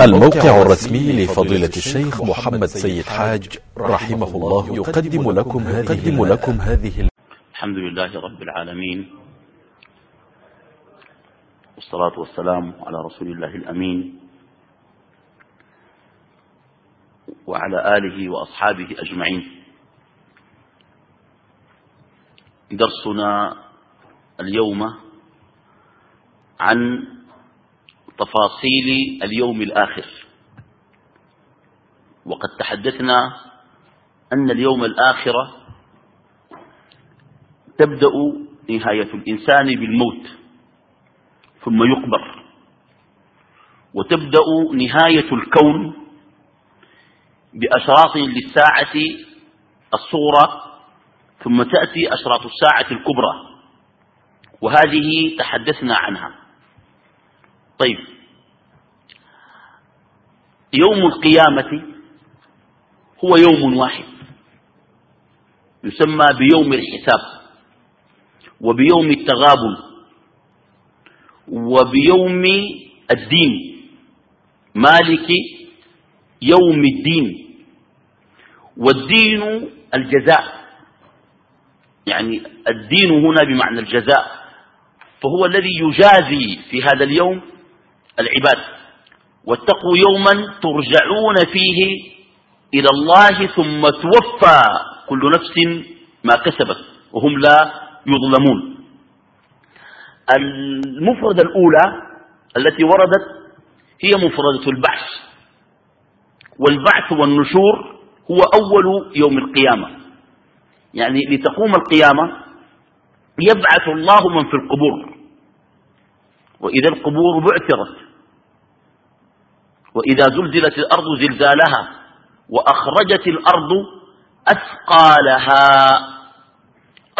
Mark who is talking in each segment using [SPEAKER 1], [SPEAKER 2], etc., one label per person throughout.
[SPEAKER 1] الموقع الرسمي لفضيلة الشيخ محمد سيد حاج رحمه الله يقدم لكم هذه, لكم هذه
[SPEAKER 2] الحمد لله رب العالمين والصلاة والسلام على رسول الله الأمين وعلى آله وأصحابه أجمعين. درسنا اليوم عن تفاصيل اليوم الآخر. وقد تحدثنا أن اليوم الآخر تبدأ نهاية الإنسان بالموت ثم يقبر. وتبدأ نهاية الكون بأشراط للساعة الصغرى ثم تأتي أشراط الساعة الكبرى. وهذه تحدثنا عنها. طيب. يوم القيامة هو يوم واحد. يسمى بيوم الحساب وبيوم التغابن وبيوم الدين. مالك يوم الدين والدين الجزاء. يعني الدين هنا بمعنى الجزاء. فهو الذي يجازي في هذا اليوم العباد. واتقوا يوما ترجعون فيه إلى الله ثم توفى كل نفس ما كسبت وهم لا يظلمون. المفردة الأولى التي وردت هي مفردة البعث. والبعث والنشور هو أول يوم القيامة. يعني لتقوم القيامة يبعث الله من في القبور. وإذا القبور بعثرت. وإذا زلزلت الأرض زلزالها وأخرجت الأرض أثقالها.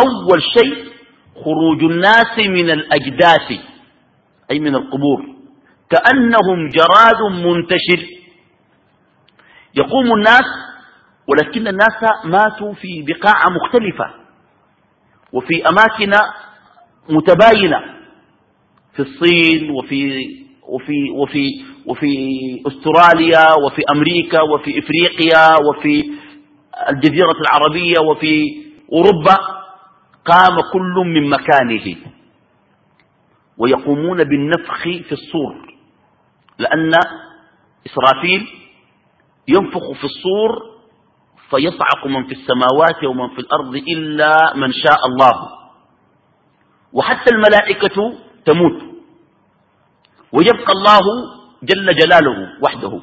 [SPEAKER 2] أول شيء خروج الناس من الأجداث أي من القبور. كأنهم جراد منتشر. يقوم الناس ولكن الناس ماتوا في بقاع مختلفة وفي أماكن متباينة. في الصين وفي وفي وفي وفي أستراليا وفي أمريكا وفي إفريقيا وفي الجزيرة العربية وفي أوروبا قام كل من مكانه. ويقومون بالنفخ في الصور لأن إسرافيل ينفخ في الصور فيصعق من في السماوات ومن في الأرض إلا من شاء الله. وحتى الملائكة تموت. ويبقى الله جل جلاله وحده.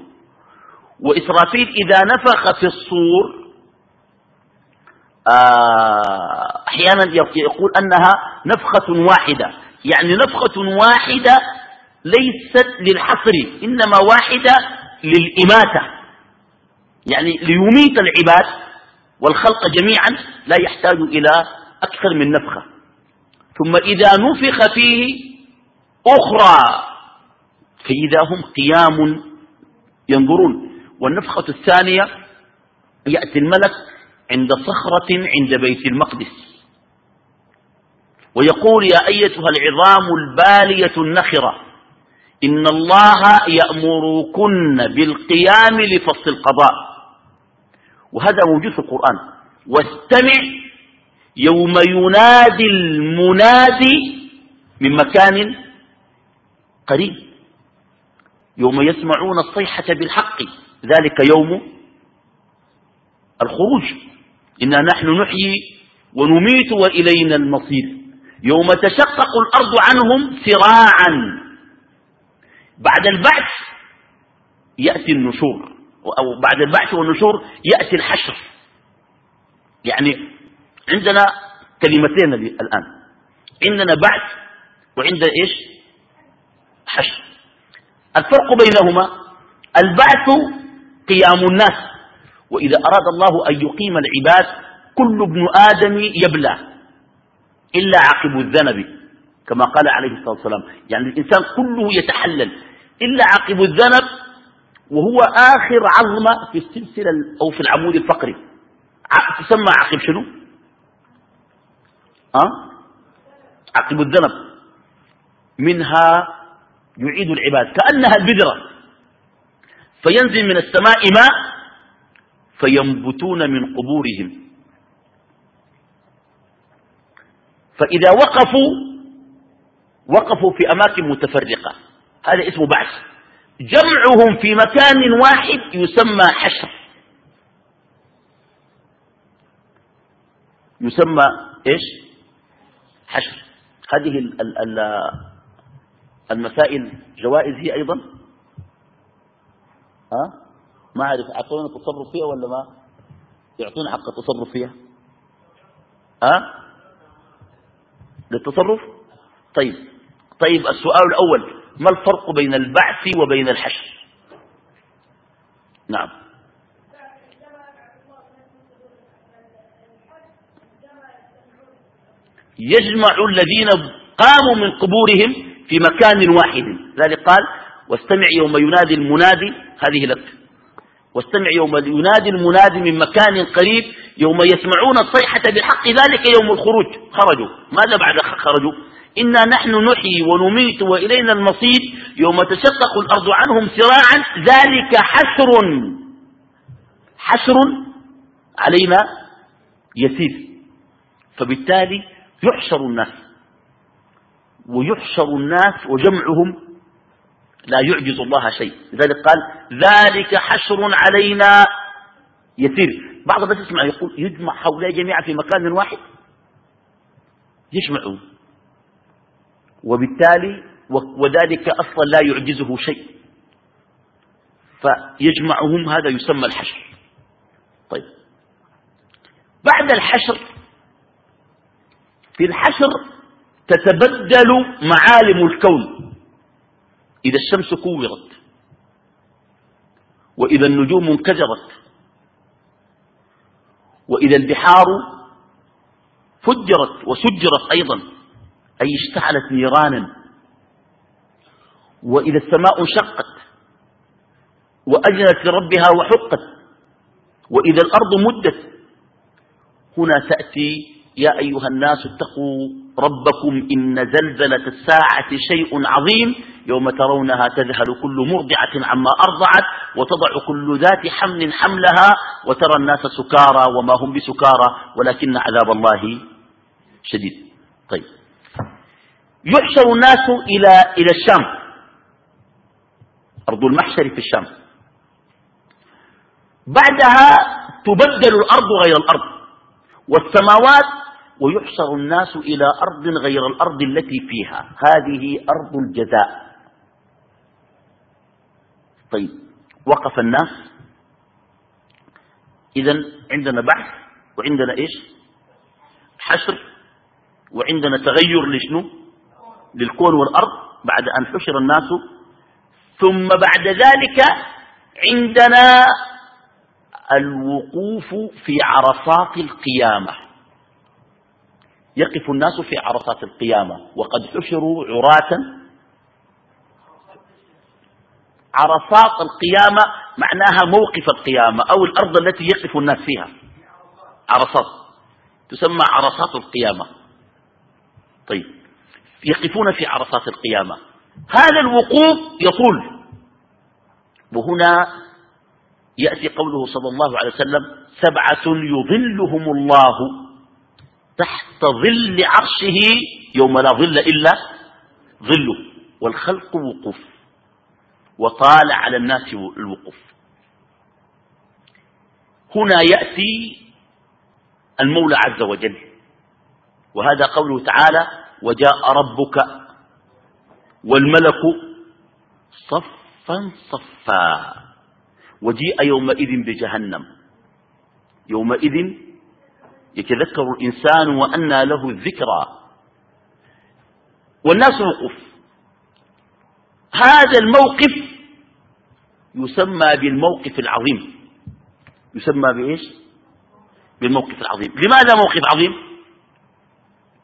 [SPEAKER 2] وإسرافيل إذا نفخ في الصور آه، أحيانا يقول أنها نفخة واحدة. يعني نفخة واحدة ليست للحصر إنما واحدة للإماتة. يعني ليميت العباد والخلق جميعا لا يحتاج إلى أكثر من نفخة. ثم إذا نفخ فيه أخرى فإذا هم قيام ينظرون. والنفخة الثانية يأتي الملك عند صخرة عند بيت المقدس. ويقول يا أيتها العظام البالية النخرة إن الله يأمركن بالقيام لفصل القضاء. وهذا موجود في القرآن. واستمع يوم ينادي المنادي من مكان قريب. يوم يسمعون الصيحة بالحق. ذلك يوم الخروج. إنا نحن نحيي ونميت وإلينا المصير. يوم تشقق الأرض عنهم سراعا بعد البعث يأتي النشور. أو بعد البعث والنشور يأتي الحشر. يعني عندنا كلمتين الآن. عندنا بعث وعند إيش؟ حشر. الفرق بينهما البعث قيام الناس وإذا أراد الله أن يقيم العباد كل ابن آدم يبلى إلا عقب الذنب كما قال عليه الصلاة والسلام. يعني الإنسان كله يتحلل إلا عقب الذنب وهو آخر عظمة في السلسلة أو في العمود الفقري. تسمى عقب شنو؟ أه؟ عقب الذنب. منها يعيد العباد. كأنها البذرة فينزل من السماء ماء فينبتون من قبورهم. فإذا وقفوا وقفوا في أماكن متفرقة. هذا اسمه بعث. جمعهم في مكان واحد يسمى حشر. يسمى إيش؟ حشر. هذه المسائل. جوائز هي أيضا؟ ها؟ ما أعرف اعطونا التصرف فيها ولا ما؟ يعطونا حق التصرف فيها. ها؟ للتصرف؟ طيب. طيب السؤال الأول ما الفرق بين البعث وبين الحشر؟ نعم. يجمع الذين قاموا من قبورهم في مكان واحد. ذلك قال واستمع يوم ينادي المنادي. هذه لك. واستمع يوم ينادي المنادي من مكان قريب يوم يسمعون الصيحة بالحق ذلك يوم الخروج. خرجوا. ماذا بعد خرجوا؟ إنا نحن نحيي ونميت وإلينا المصير يوم تشقق الأرض عنهم سراعا ذلك حسر حسر علينا يسير. فبالتالي يحشر الناس. ويحشر الناس وجمعهم لا يعجز الله شيء. لذلك قال ذلك حشر علينا. يسير بعض الناس يسمع يقول يجمع هؤلاء جميعا في مكان واحد. يجمعوا وبالتالي وذلك أصلا لا يعجزه شيء. فيجمعهم هذا يسمى الحشر. طيب. بعد الحشر في الحشر تتبدل معالم الكون. إذا الشمس كورت وإذا النجوم انكجرت وإذا البحار فجرت وسجرت أيضا أي اشتعلت نيرانا. وإذا السماء انشقت وأجنت لربها وحقت وإذا الأرض مدت هنا تأتي يا أيها الناس اتقوا ربكم إن زلزلة الساعة شيء عظيم يوم ترونها تذهل كل مرضعة عما أرضعت وتضع كل ذات حمل حملها وترى الناس سكارى وما هم بسكارى ولكن عذاب الله شديد. طيب. يحشر الناس إلى, إلى الشام. أرض المحشر في الشام. بعدها تبدل الأرض غير الأرض. والسماوات ويحشر الناس إلى أرض غير الأرض التي فيها. هذه أرض الجزاء. طيب وقف الناس. إذا عندنا بحث وعندنا إيش؟ حشر وعندنا تغير لشنو؟ للكون والأرض بعد أن حشر الناس. ثم بعد ذلك عندنا الوقوف في عرصات القيامة. يقف الناس في عرصات القيامة. وقد حشروا عراة. عرصات القيامة معناها موقف القيامة أو الأرض التي يقف الناس فيها. عرصات. تسمى عرصات القيامة. طيب. يقفون في عرصات القيامة. هذا الوقوف يطول. وهنا يأتي قوله صلى الله عليه وسلم سبعة يظلهم الله. تحت ظل عرشه يوم لا ظل إلا ظله. والخلق وقوف وطال على الناس الوقوف. هنا يأتي المولى عز وجل وهذا قوله تعالى وجاء ربك والملك صفا صفا وجيء يومئذ بجهنم. يومئذ يتذكر الإنسان وأنى له الذكرى. والناس وقف. هذا الموقف يسمى بالموقف العظيم. يسمى بإيش؟ بالموقف العظيم. لماذا موقف عظيم؟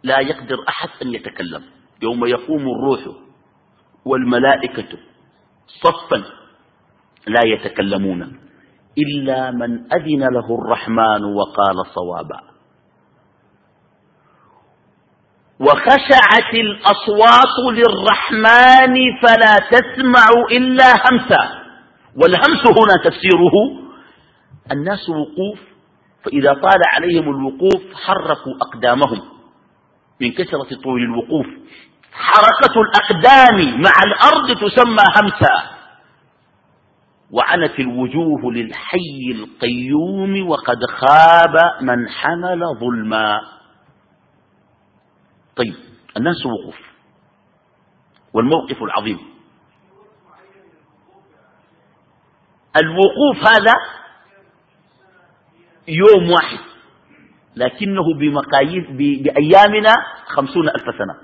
[SPEAKER 2] لا يقدر أحد أن يتكلم. يوم يقوم الروح والملائكة صفا لا يتكلمون إلا من أذن له الرحمن وقال صوابا. وخشعت الأصوات للرحمن فلا تسمع إلا همسا. والهمس هنا تفسيره الناس وقوف فإذا طال عليهم الوقوف حركوا أقدامهم. من كثرة طول الوقوف. حركة الأقدام مع الأرض تسمى همسا. وعنت الوجوه للحي القيوم وقد خاب من حمل ظلما. طيب الناس وقوف. والموقف العظيم. الوقوف هذا يوم واحد لكنه بمقاييس بأيامنا خمسون ألف سنة.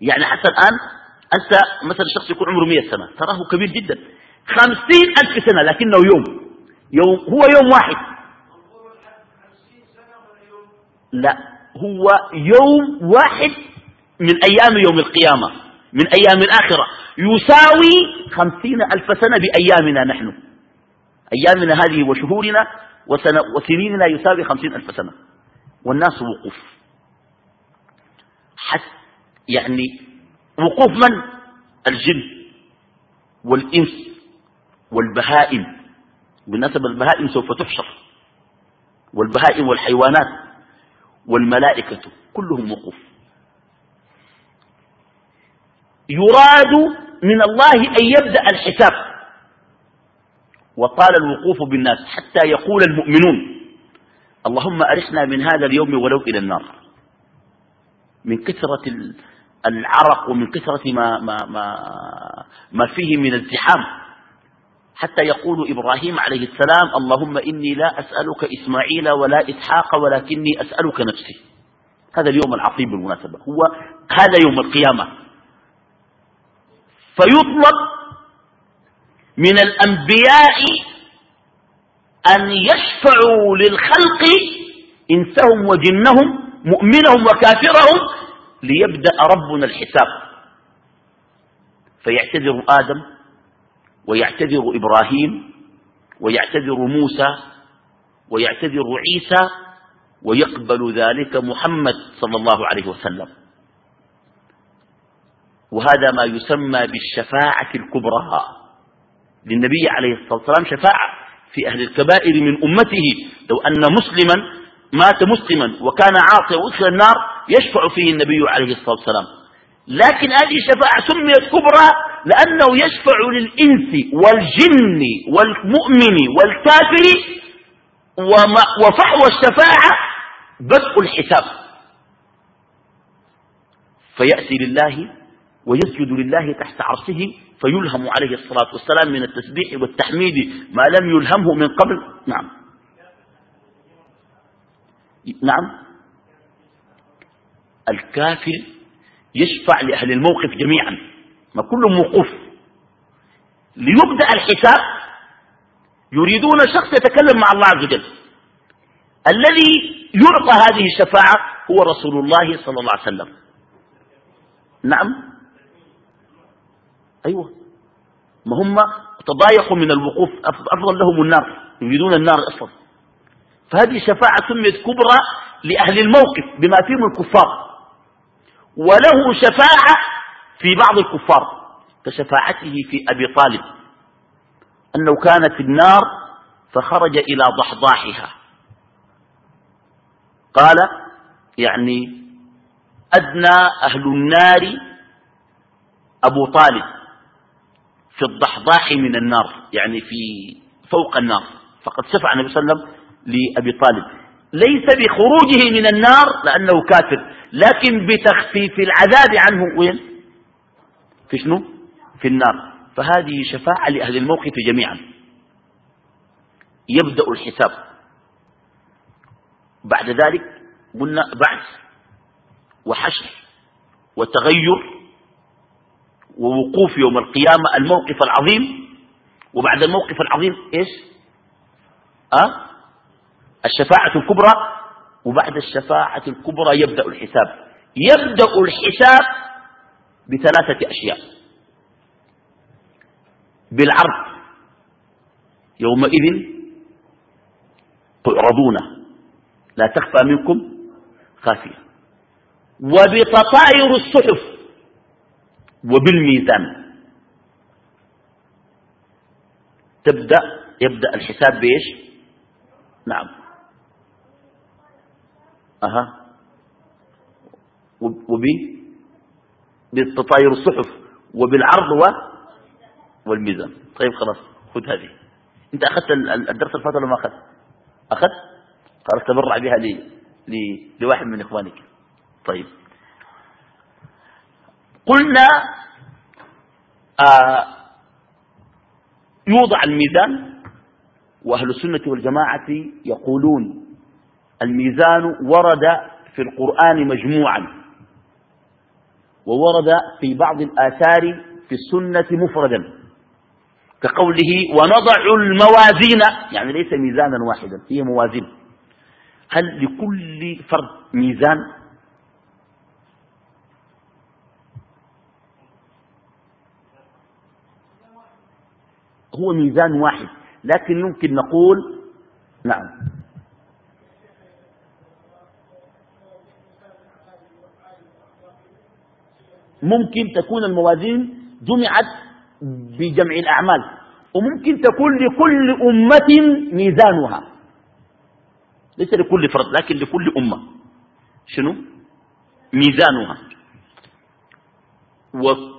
[SPEAKER 2] يعني حتى الآن أنت مثلا شخص يكون عمره مئة سنة تراه كبير جدا. خمسين ألف سنة لكنه يوم. يوم هو يوم واحد. لا. هو يوم واحد من أيام يوم القيامة من أيام الآخرة. يساوي خمسين ألف سنة بأيامنا نحن. أيامنا هذه وشهورنا وسنيننا يساوي خمسين ألف سنة. والناس وقوف. حتى يعني وقوف من؟ الجن والإنس والبهائم. بالنسبة البهائم سوف تحشر. والبهائم والحيوانات والملائكة كلهم وقوف. يراد من الله أن يبدأ الحساب. وطال الوقوف بالناس حتى يقول المؤمنون اللهم أرحنا من هذا اليوم ولو إلى النار. من كثرة العرق ومن كثرة ما, ما, ما, ما فيه من الزحام. حتى يقول إبراهيم عليه السلام اللهم إني لا أسألك إسماعيل ولا إسحاق ولكني أسألك نفسي. هذا اليوم العظيم بالمناسبة. هو هذا يوم القيامة. فيطلب من الأنبياء أن يشفعوا للخلق إنسهم وجنهم مؤمنهم وكافرهم ليبدأ ربنا الحساب. فيعتذر آدم ويعتذر إبراهيم ويعتذر موسى ويعتذر عيسى ويقبل ذلك محمد صلى الله عليه وسلم. وهذا ما يسمى بالشفاعة الكبرى. للنبي عليه الصلاة والسلام شفاعة في أهل الكبائر من أمته. لو أن مسلما مات مسلما وكان عاصيا وأدخل النار يشفع فيه النبي عليه الصلاة والسلام. لكن هذه الشفاعة سميت كبرى لأنه يشفع للإنس والجن والمؤمن والكافر وفحوى الشفاعة بدء الحساب. فيأتي لله ويسجد لله تحت عرشه فيلهم عليه الصلاة والسلام من التسبيح والتحميد ما لم يلهمه من قبل. نعم. نعم. الكافر يشفع لأهل الموقف جميعا. ما كلهم موقوف. ليبدأ الحساب يريدون شخص يتكلم مع الله عز وجل. الذي يعطى هذه الشفاعة هو رسول الله صلى الله عليه وسلم. نعم. أيوة. ما هم تضايقوا من الوقوف. أفضل لهم النار. يريدون النار أصلا. فهذه شفاعة سميت كبرى لأهل الموقف بما فيهم الكفار. وله شفاعة في بعض الكفار كشفاعته في أبي طالب أنه كان في النار فخرج إلى ضحضاحها. قال يعني أدنى أهل النار أبو طالب في الضحضاح من النار يعني في فوق النار. فقد شفع النبي صلى الله عليه وسلم لأبي طالب. ليس بخروجه من النار لأنه كافر لكن بتخفيف العذاب عنه. وين؟ في شنو؟ في النار. فهذه شفاعة لأهل الموقف جميعا. يبدأ الحساب. بعد ذلك قلنا بعث وحشر. وتغير. ووقوف يوم القيامة الموقف العظيم. وبعد الموقف العظيم إيش؟ أه؟ الشفاعة الكبرى. وبعد الشفاعة الكبرى يبدأ الحساب. يبدأ الحساب بثلاثة أشياء. بالعرض يومئذ تعرضون لا تخفى منكم خافية. وبتطاير الصحف وبالميزان. تبدأ يبدأ الحساب بإيش؟ نعم. أها. وب بتطاير الصحف وبالعرض و والميزان. طيب خلاص خذ هذه. أنت أخذت الدرس الفات ولا ما أخذت؟ اخذت خلاص تبرع بها لي لي لواحد من إخوانك. طيب. قلنا آه يوضع الميزان وأهل السنة والجماعة يقولون الميزان ورد في القرآن مجموعا. وورد في بعض الآثار في السنة مفردا كقوله ونضع الموازين يعني ليس ميزانا واحدا هي موازين. هل لكل فرد ميزان؟ هو ميزان واحد لكن يمكن نقول نعم. ممكن تكون الموازين جمعت بجمع الأعمال وممكن تكون لكل أمة ميزانها. ليس لكل فرد لكن لكل أمة. شنو؟ ميزانها.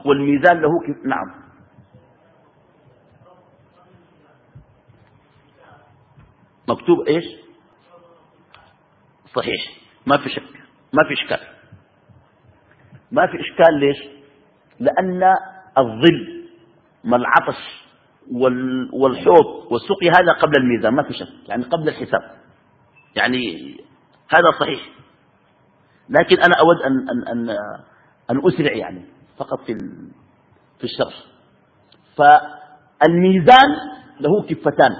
[SPEAKER 2] والميزان له نعم. مكتوب إيش؟ صحيح. ما في شك. ما في إشكال. ما في إشكال ليش؟ لأن الظل ما العطش والحوض والسقي هذا قبل الميزان ما في شك يعني قبل الحساب. يعني هذا صحيح. لكن أنا أود أن, أن, أن, أن أسرع يعني فقط في, في الشرح. فالميزان له كفتان.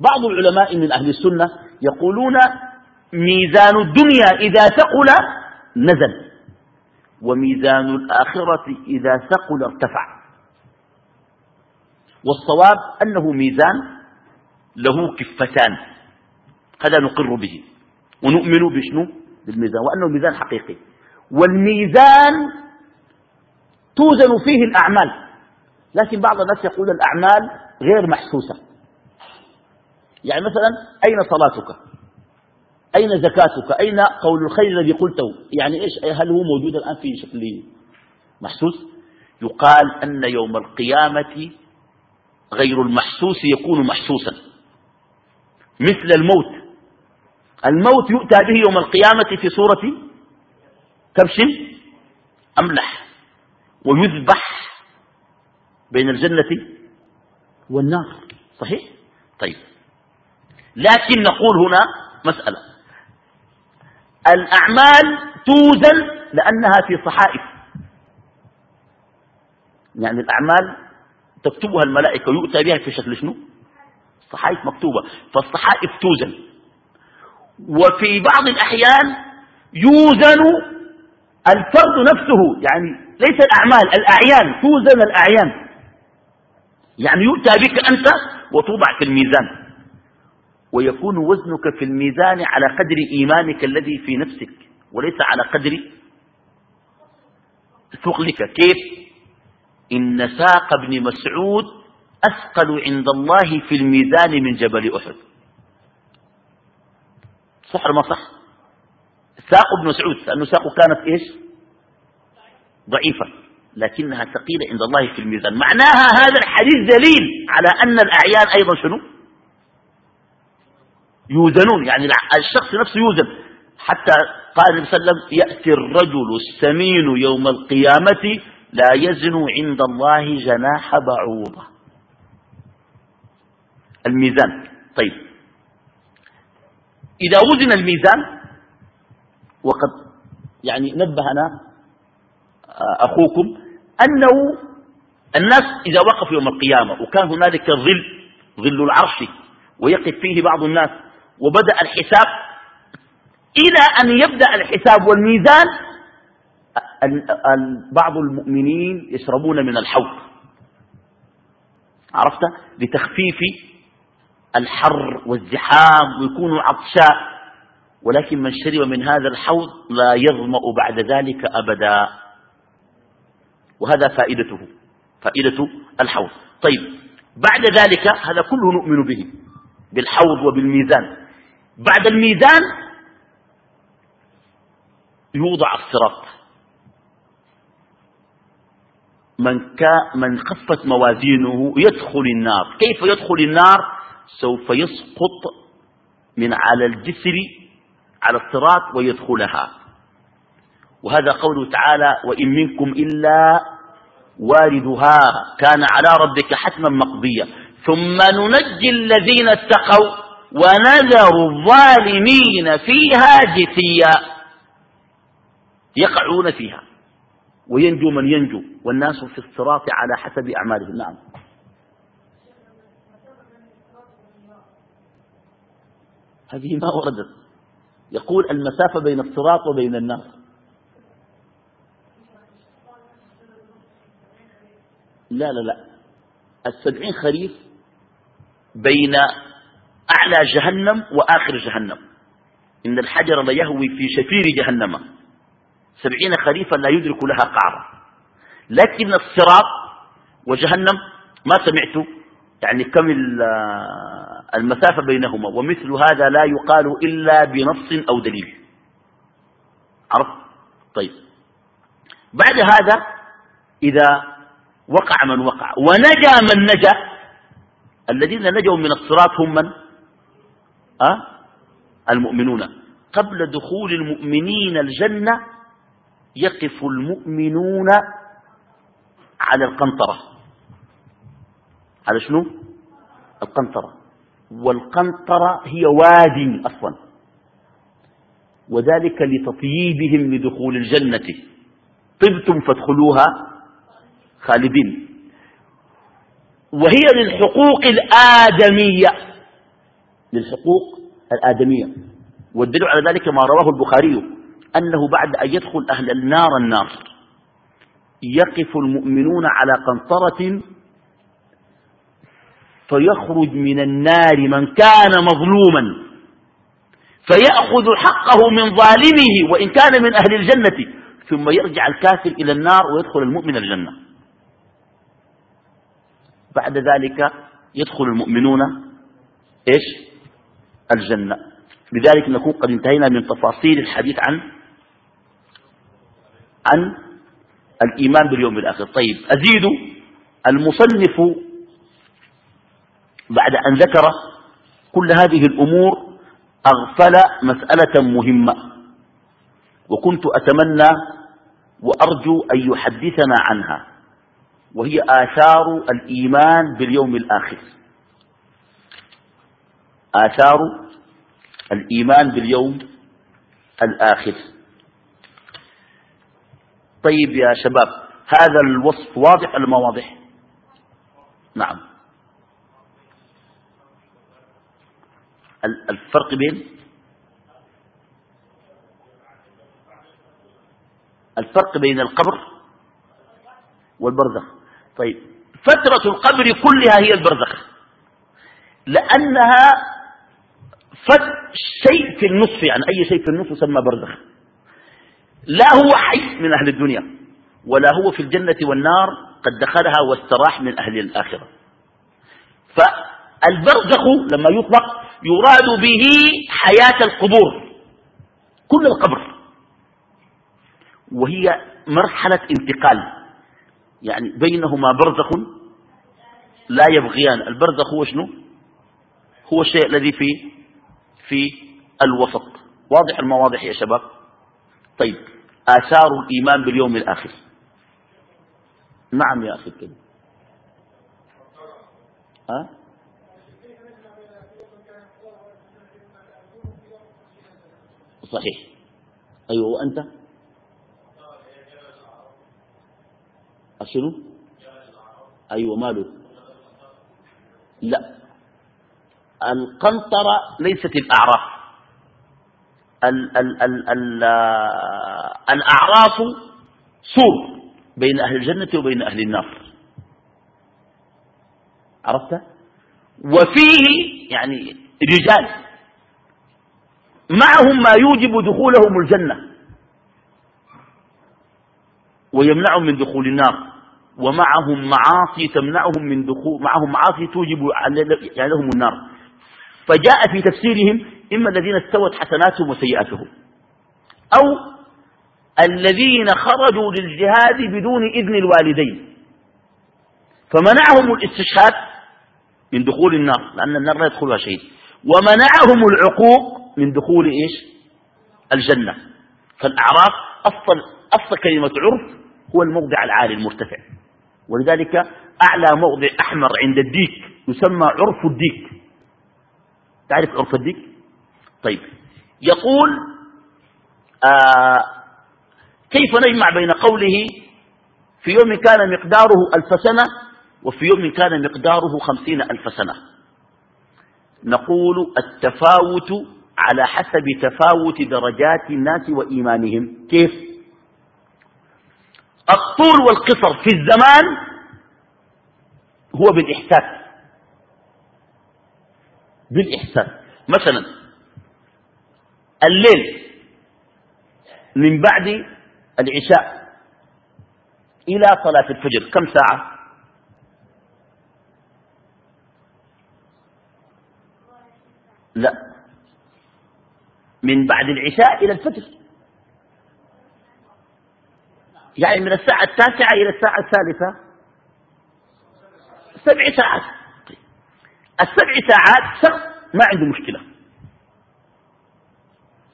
[SPEAKER 2] بعض العلماء من أهل السنة يقولون ميزان الدنيا إذا ثقل نزل. وميزان الآخرة إذا ثقل ارتفع. والصواب أنه ميزان له كفتان. هذا نقر به. ونؤمن بشنو؟ بالميزان. وأنه ميزان حقيقي. والميزان توزن فيه الأعمال. لكن بعض الناس يقول الأعمال غير محسوسة. يعني مثلا أين صلاتك؟ أين زكاتك؟ أين قول الخير الذي قلته؟ يعني إيش؟ هل هو موجود الآن في شكل محسوس؟ يقال أن يوم القيامة غير المحسوس يكون محسوسا. مثل الموت. الموت يؤتى به يوم القيامة في صورة كبش أملح ويذبح بين الجنة والنار. صحيح؟ طيب. لكن نقول هنا مسألة. الأعمال توزن لأنها في صحائف. يعني الأعمال تكتبها الملائكة ويؤتى بها في شكل شنو؟ صحائف مكتوبة. فالصحائف توزن. وفي بعض الأحيان يوزن الفرد نفسه. يعني ليس الأعمال الأعيان توزن الأعيان. يعني يؤتى بك أنت وتوضع في الميزان. ويكون وزنك في الميزان على قدر إيمانك الذي في نفسك وليس على قدر ثقلك. كيف؟ إن ساق ابن مسعود أثقل عند الله في الميزان من جبل أحد. صح ما صح؟ ساق ابن مسعود لأنه ساقه كانت إيش؟ ضعيفة لكنها ثقيلة عند الله في الميزان. معناها هذا الحديث دليل على أن الأعيان أيضا شنو؟ يوزنون يعني الشخص نفسه يوزن. حتى قال النبي صلى الله عليه وسلم يأتي الرجل السمين يوم القيامة لا يزن عند الله جناح بعوضة. الميزان. طيب. إذا وزن الميزان وقد يعني نبهنا آه، أخوكم أنه الناس إذا وقفوا يوم القيامة وكان هنالك ظل ظل العرش ويقف فيه بعض الناس وبدأ الحساب. إلى أن يبدأ الحساب والميزان بعض المؤمنين يشربون من الحوض. عرفت؟ لتخفيف الحر والزحام ويكونوا عطشاء. ولكن من شرب من هذا الحوض لا يظمأ بعد ذلك أبدا. وهذا فائدته فائدة الحوض. طيب بعد ذلك هذا كله نؤمن به بالحوض وبالميزان. بعد الميزان يوضع الصراط. من, كا من خفت موازينه يدخل النار. كيف يدخل النار؟ سوف يسقط من على الجسر على الصراط ويدخلها. وهذا قوله تعالى وإن منكم إلا واردها كان على ربك حتما مقضيا ثم ننجي الذين اتقوا ونذر الظالمين فيها جثيا. يقعون فيها. وينجو من ينجو. والناس في الصراط على حسب أعمالهم. نعم. هذه ما وردت. يقول المسافة بين الصراط وبين الناس. لا لا لا. السبعين خريف بين أعلى جهنم وآخر جهنم. إن الحجر ليهوي في شفير جهنم. سبعين خريفا لا يدرك لها قعرا لكن الصراط وجهنم ما سمعت يعني كم المسافة بينهما. ومثل هذا لا يقال إلا بنص أو دليل. عرفت؟ طيب. بعد هذا إذا وقع من وقع. ونجا من نجا الذين نجوا من الصراط هم من؟ أه؟ المؤمنون. قبل دخول المؤمنين الجنة يقف المؤمنون على القنطرة. على شنو؟ القنطرة. والقنطرة هي واد أصلا. وذلك لتطييبهم لدخول الجنة. طبتم فادخلوها خالدين. وهي للحقوق الآدمية. للحقوق الآدمية. والدليل على ذلك ما رواه البخاري أنه بعد أن يدخل أهل النار النار. يقف المؤمنون على قنطرة فيخرج من النار من كان مظلوما. فيأخذ حقه من ظالمه وإن كان من أهل الجنة ثم يرجع الكافر إلى النار ويدخل المؤمن الجنة. بعد ذلك يدخل المؤمنون إيش؟ الجنة. لذلك نكون قد انتهينا من تفاصيل الحديث عن عن الإيمان باليوم الآخر. طيب أزيد المصنف بعد أن ذكر كل هذه الأمور أغفل مسألة مهمة. وكنت أتمنى وأرجو أن يحدثنا عنها وهي آثار الإيمان باليوم الآخر. آثار الإيمان باليوم الآخر. طيب يا شباب هذا الوصف واضح ولا ما واضح؟ نعم. الفرق بين؟ الفرق بين القبر والبرزخ. طيب فترة القبر كلها هي البرزخ لأنها فت شيء في النصف يعني أي شيء في النصف يسمى برزخ. لا هو حي من أهل الدنيا ولا هو في الجنة والنار قد دخلها واستراح من أهل الآخرة. فالبرزخ لما يطلق يراد به حياة القبور كل القبر. وهي مرحلة انتقال يعني بينهما برزخ لا يبغيان. البرزخ هو شنو؟ هو الشيء الذي في في الوسط واضح المواضح يا شباب؟ طيب آثار الإيمان باليوم الآخر. نعم يا أخي الكريم. ها؟ صحيح. أيوة وأنت؟ شنو أيوة ماله؟ لا. القنطرة ليست الأعراف. ال ال ال ال الأعراف سور بين أهل الجنة وبين أهل النار. عرفت؟ وفيه يعني رجال معهم ما يوجب دخولهم الجنة ويمنعهم من دخول النار ومعهم معاصي تمنعهم من دخول معهم معاصي توجب يعني لهم النار. فجاء في تفسيرهم إما الذين استوت حسناتهم وسيئاتهم أو الذين خرجوا للجهاد بدون إذن الوالدين فمنعهم الاستشهاد من دخول النار لأن النار لا يدخلها شيء. ومنعهم العقوق من دخول إيش؟ الجنة. فالأعراف أصل, أصل كلمة عرف هو الموضع العالي المرتفع. ولذلك أعلى موضع أحمر عند الديك يسمى عرف الديك. تعرف عرف الديك طيب. يقول آه كيف نجمع بين قوله في يوم كان مقداره ألف سنة وفي يوم كان مقداره خمسين ألف سنة؟ نقول التفاوت على حسب تفاوت درجات الناس وإيمانهم. كيف؟ الطول والقصر في الزمان هو بالإحساس. بالإحساس مثلا الليل من بعد العشاء إلى صلاة الفجر. كم ساعة؟ لا. من بعد العشاء إلى الفجر. يعني من الساعة التاسعة إلى الساعة الثالثة. سبع ساعات. السبع ساعات شخص ما عنده مشكلة.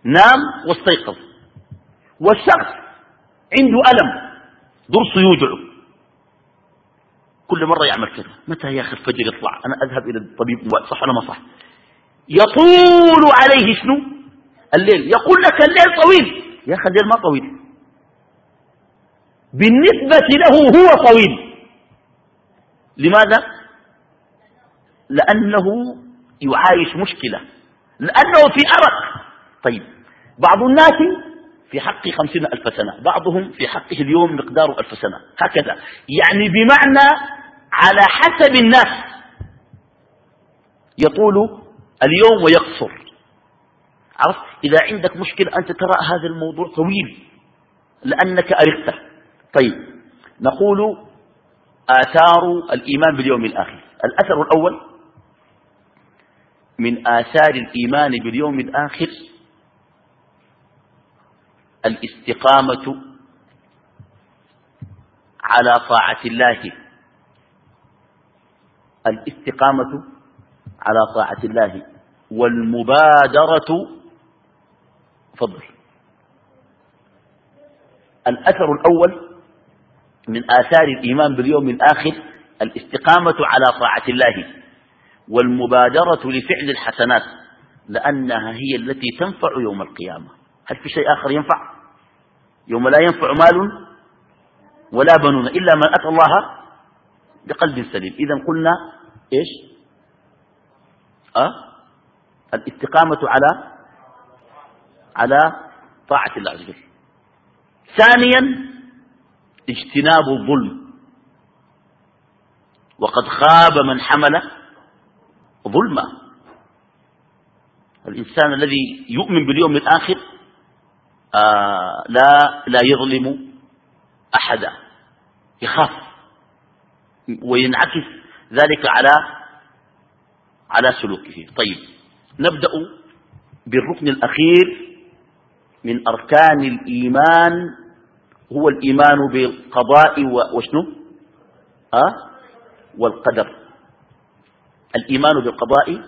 [SPEAKER 2] نام واستيقظ. والشخص عنده ألم ضرسه يوجعه كل مرة يعمل كذا. متى يا أخي الفجر يطلع؟ أنا أذهب إلى الطبيب صح ولا ما صح؟ يطول عليه شنو؟ الليل. يقول لك الليل طويل. يا أخي الليل ما طويل. بالنسبة له هو طويل. لماذا؟ لأنه يعايش مشكلة لأنه في أرق. طيب بعض الناس في حقه خمسين ألف سنة بعضهم في حقه اليوم مقداره ألف سنة هكذا. يعني بمعنى على حسب الناس. يطول اليوم ويقصر. عرفت؟ إذا عندك مشكلة أنت ترى هذا الموضوع طويل لأنك أرقته طيب نقول آثار الإيمان باليوم الآخر. الأثر الأول من آثار الإيمان باليوم الآخر الاستقامة على طاعة الله. الاستقامة على طاعة الله والمبادرة فضل الأثر الأول من آثار الإيمان باليوم الآخر الاستقامة على طاعة الله. والمبادرة لفعل الحسنات لأنها هي التي تنفع يوم القيامة. هل في شيء آخر ينفع؟ يوم لا ينفع مال ولا بنون إلا من أتى الله بقلب سليم. إذا قلنا إيش؟ أه؟ الاستقامة على على طاعة الله عز وجل. ثانيا اجتناب الظلم. وقد خاب من حمل ظلما الإنسان الذي يؤمن باليوم الآخر آه لا لا يظلم أحدا. يخاف وينعكس ذلك على على سلوكه. طيب نبدأ بالركن الأخير من أركان الإيمان. هو الإيمان بالقضاء وشنو؟ أه؟ والقدر. الإيمان بالقضاء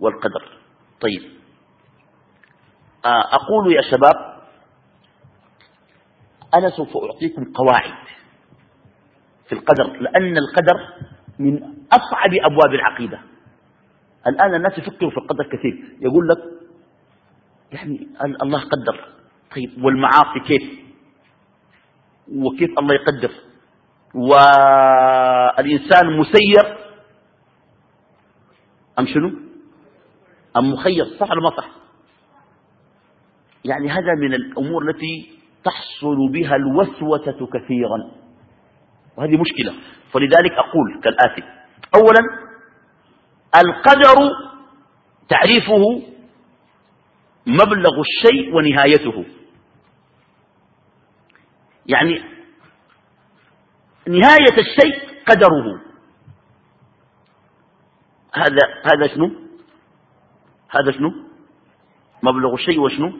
[SPEAKER 2] والقدر. طيب. آه أقول يا شباب أنا سوف أعطيكم قواعد في القدر لأن القدر من أصعب أبواب العقيدة. الآن الناس يفكروا في القدر كثير. يقول لك يعني الله قدر. طيب والمعاصي كيف؟ وكيف الله يقدر؟ والإنسان مسير أم شنو؟ أم مخير صح ولا ما صح؟ يعني هذا من الأمور التي تحصل بها الوسوسة كثيرا. وهذه مشكلة. فلذلك أقول كالآتي. أولا القدر تعريفه مبلغ الشيء ونهايته. يعني نهاية الشيء قدره. هذا هذا شنو؟ هذا شنو؟ مبلغ الشيء وشنو؟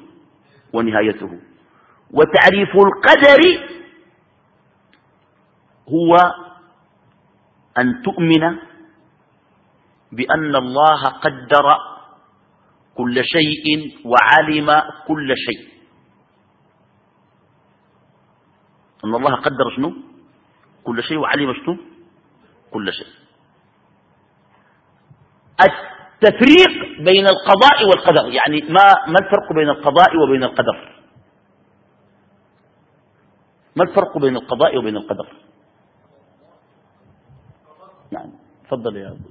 [SPEAKER 2] ونهايته. وتعريف القدر هو أن تؤمن بأن الله قدر كل شيء وعلم كل شيء. أن الله قدر شنو؟ كل شيء وعلم شنو؟ كل شيء. التفريق بين القضاء والقدر. يعني ما ما الفرق بين القضاء وبين القدر؟ ما الفرق بين القضاء وبين القدر؟ نعم تفضل يا أبو.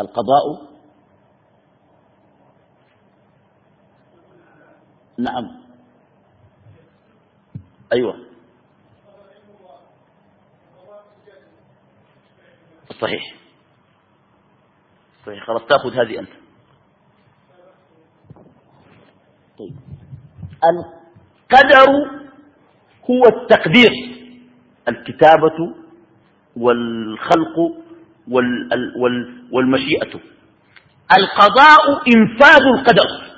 [SPEAKER 2] القضاء؟ نعم. أيوة. صحيح. صحيح. خلاص تأخذ هذه أنت. طيب. القدر هو التقدير. الكتابة والخلق والمشيئة. القضاء إنفاذ القدر.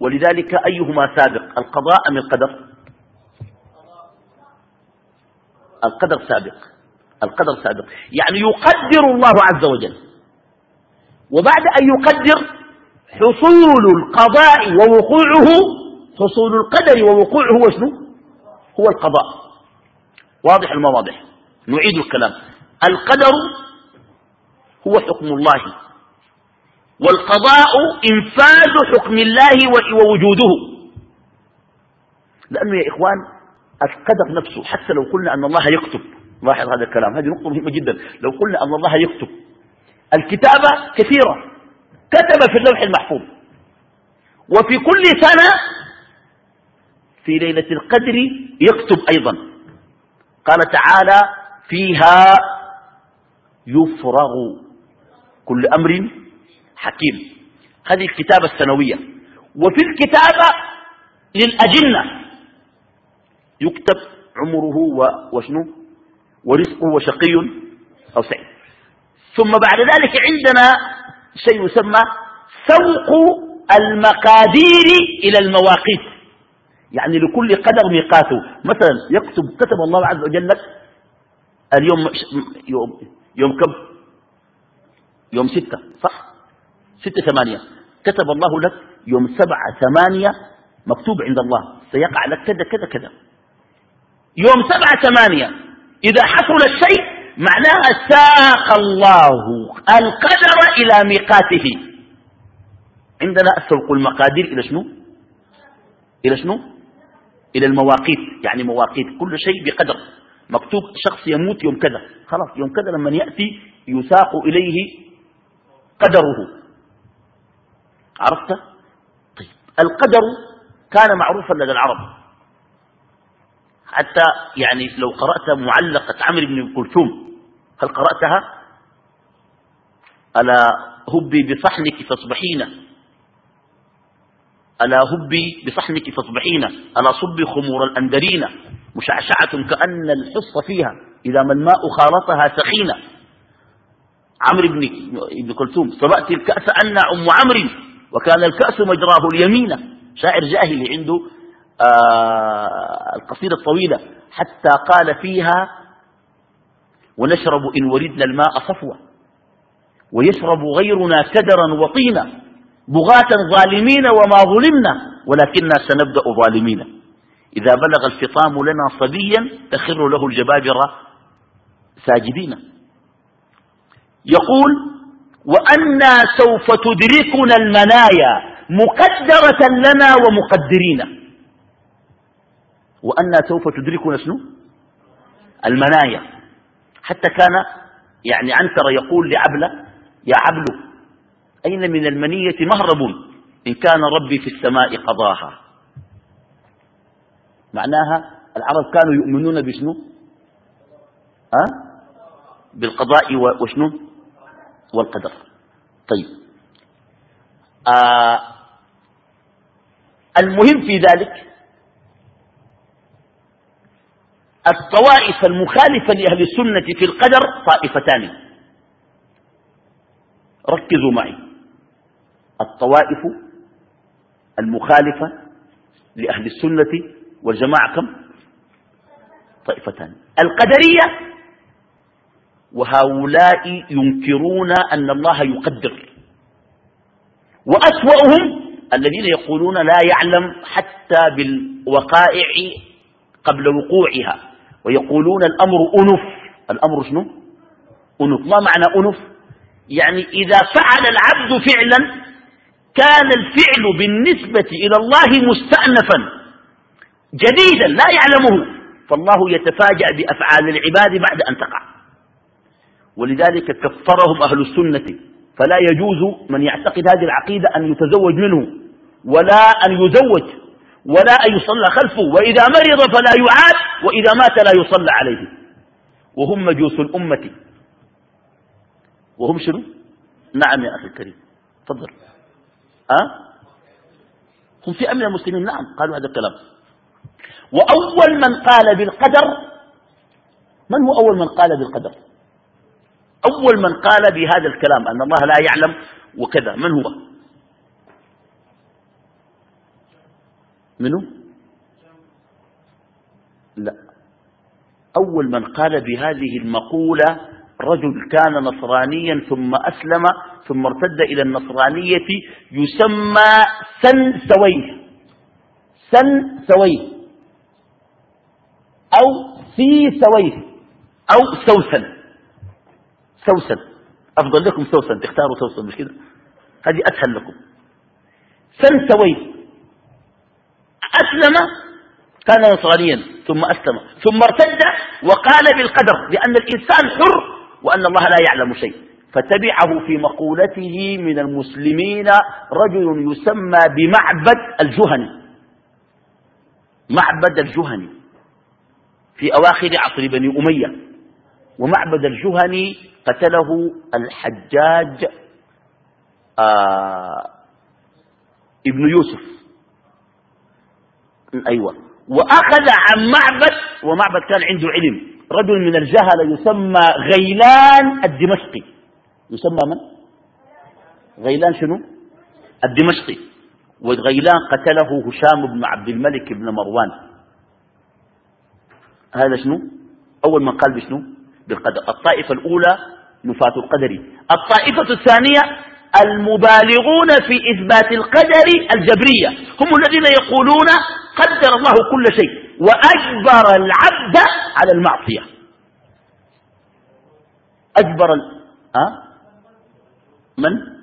[SPEAKER 2] ولذلك أيهما سابق؟ القضاء أم القدر؟ القدر سابق. القدر سابق. يعني يقدر الله عز وجل. وبعد أن يقدر حصول القضاء ووقوعه حصول القدر ووقوعه هو شنو؟ هو القضاء. واضح المواضح نعيد الكلام. القدر هو حكم الله. والقضاء إنفاذ حكم الله ووجوده. لأنه يا إخوان القدر نفسه حتى لو قلنا أن الله يكتب. لاحظ هذا الكلام. هذه نقطة مهمة جدا. لو قلنا أن الله يكتب الكتابة كثيرة كتب في اللوح المحفوظ. وفي كل سنة في ليلة القدر يكتب أيضا. قال تعالى فيها يفرغ كل أمر حكيم. هذه الكتابة السنوية. وفي الكتابة للأجنة يكتب عمره وشنو؟ ورزقه وشقي أو سعيد. ثم بعد ذلك عندنا شيء يسمى سوق المقادير إلى المواقيت. يعني لكل قدر ميقاته. مثلا يكتب كتب الله عز وجل لك اليوم يوم, يوم كم؟ يوم ستة صح؟ ستة ثمانية. كتب الله لك يوم سبعة ثمانية مكتوب عند الله. سيقع لك كذا كذا كذا. يوم سبعة ثمانية. إذا حصل الشيء معناها ساق الله القدر إلى ميقاته. عندنا سوق المقادير إلى شنو؟ إلى شنو؟ إلى المواقيت. يعني مواقيت. كل شيء بقدر. مكتوب شخص يموت يوم كذا. خلاص يوم كذا لما يأتي يساق إليه قدره. عرفت؟ طيب. القدر كان معروفا لدى العرب. حتى يعني لو قرأت معلقة عمرو بن كلثوم هل قرأتها؟ ألا هبي بصحنك فاصبحين ألا هبي بصحنك فاصبحين ألا صبي خمور الأندرين مشعشعة كأن الحص فيها. إذا ما الماء خالطها سخينة عمرو بن ابن كلثوم صبأت الكأس أن أم عمرو وكان الكأس مجراه اليمين شاعر جاهلي عنده القصيدة الطويلة حتى قال فيها ونشرب إن وردنا الماء صفوة ويشرب غيرنا كدرا وطينا بغاة ظالمين وما ظلمنا ولكننا سنبدأ ظالمين. إذا بلغ الفطام لنا صبيا تخر له الجبابرة ساجدين. يقول وأنا سوف تدركنا المنايا مقدرة لنا ومقدرين. وأنا سوف تدركنا شنو؟ المنايا. حتى كان يعني عنتر يقول لعبلة يا عبل أين من المنية مهرب؟ إن كان ربي في السماء قضاها. معناها العرب كانوا يؤمنون بشنو؟ أه؟ بالقضاء وشنو؟ والقدر. طيب. آه المهم في ذلك الطوائف المخالفة لأهل السنة في القدر طائفتان. ركزوا معي. الطوائف المخالفة لأهل السنة والجماعة كم؟ طائفتان. القدرية وهؤلاء ينكرون أن الله يقدر. وأسوأهم الذين يقولون لا يعلم حتى بالوقائع قبل وقوعها. ويقولون الأمر أنف. الأمر شنو؟ أنف. ما معنى أنف؟ يعني إذا فعل العبد فعلا كان الفعل بالنسبة إلى الله مستأنفا جديدا لا يعلمه فالله يتفاجأ بأفعال العباد بعد أن تقع. ولذلك كفرهم أهل السنة فلا يجوز من يعتقد هذه العقيدة أن يتزوج منه ولا أن يزوج ولا أن يصلى خلفه وإذا مرض فلا يعاد وإذا مات لا يصلى عليه. وهم مجوس الأمة. وهم شنو؟ نعم يا أخي الكريم. تفضل. أه؟ هم في أمن المسلمين؟ نعم قالوا هذا الكلام. وأول من قال بالقدر من هو أول من قال بالقدر؟ أول من قال بهذا الكلام أن الله لا يعلم وكذا من هو؟ منه؟ لا. أول من قال بهذه المقولة رجل كان نصرانيا ثم أسلم ثم ارتد إلى النصرانية يسمى سن سويه سن سويه أو في سويه أو سوسن. سوسن. أفضل لكم سوسن. تختاروا سوسن مش كده؟ هذه أسهل لكم. سن سويه أسلم كان نصرانيا ثم أسلم ثم ارتد وقال بالقدر لأن الإنسان حر وأن الله لا يعلم شيء. فتبعه في مقولته من المسلمين رجل يسمى بمعبد الجهني. معبد الجهني. في أواخر عصر بني أمية. ومعبد الجهني قتله الحجاج آه ابن يوسف. أيوة. وأخذ عن معبد ومعبد كان عنده علم. رجل من الجهل يسمى غيلان الدمشقي. يسمى من؟ غيلان شنو؟ الدمشقي. وغيلان قتله هشام بن عبد الملك بن مروان. هذا شنو؟ أول من قال بشنو؟ بالقدر. الطائفة الأولى نفاة القدر. الطائفة الثانية المبالغون في إثبات القدر الجبرية. هم الذين يقولون قدر الله كل شيء وأجبر العبد على المعصية. أجبر ال... أه؟ من؟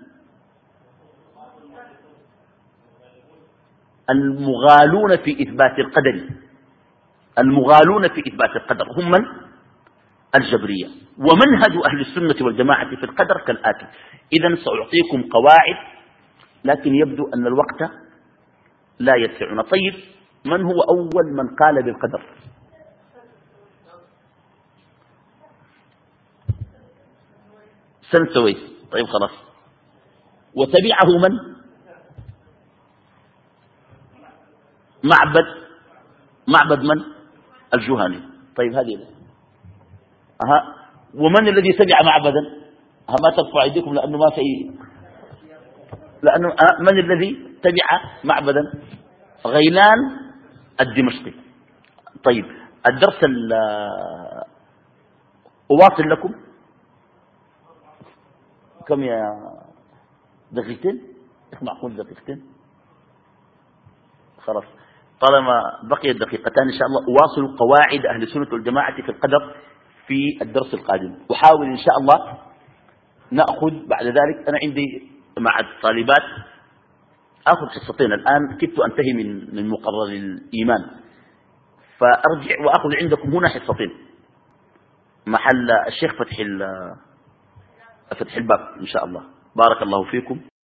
[SPEAKER 2] المغالون في إثبات القدر. المغالون في إثبات القدر. هم من؟ الجبرية. ومنهج أهل السنة والجماعة في القدر كالآتي. إذا سأعطيكم قواعد لكن يبدو أن الوقت لا يسعنا طيب من هو أول من قال بالقدر؟ سنسوي. طيب خلاص. وتبعه من؟ معبد. معبد من؟ الجهني. طيب هذه أها. ومن الذي تبع معبدا؟ ما ترفع أيديكم لأنه ما في لأنه أه من الذي تبع معبدا؟ غيلان. الدمشقي. طيب الدرس أواصل لكم؟ كم يا دقيقتين؟ معقول دقيقتين. خلاص. طالما بقيت دقيقتان إن شاء الله أواصل قواعد أهل السنة والجماعة في القدر في الدرس القادم. أحاول إن شاء الله نأخذ بعد ذلك. أنا عندي مع الطالبات أخذ حصتين الآن كدت أنتهي من من مقرر الإيمان. فأرجع وأخذ عندكم هنا حصتين. محل الشيخ فتح فتح الباب إن شاء الله. بارك الله فيكم.